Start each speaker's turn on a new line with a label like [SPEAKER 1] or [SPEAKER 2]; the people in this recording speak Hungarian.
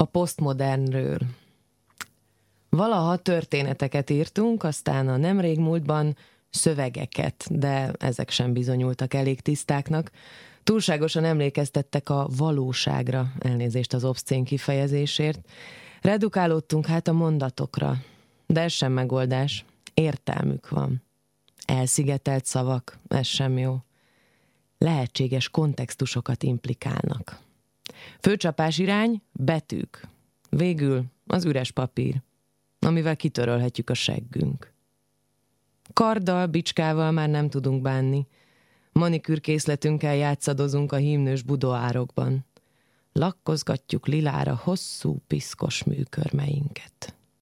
[SPEAKER 1] A posztmodernről. Valaha történeteket írtunk, aztán a nemrég múltban szövegeket, de ezek sem bizonyultak elég tisztáknak. Túlságosan emlékeztettek a valóságra, elnézést az obszcén kifejezésért. Redukálódtunk hát a mondatokra, de ez sem megoldás. Értelmük van. Elszigetelt szavak, ez sem jó. Lehetséges kontextusokat implikálnak. Főcsapás irány, betűk. Végül az üres papír, amivel kitörölhetjük a seggünk. Karddal, bicskával már nem tudunk bánni. Manikűrkészletünkkel játszadozunk a hímnős budoárokban. Lakkozgatjuk lilára hosszú, piszkos műkörmeinket.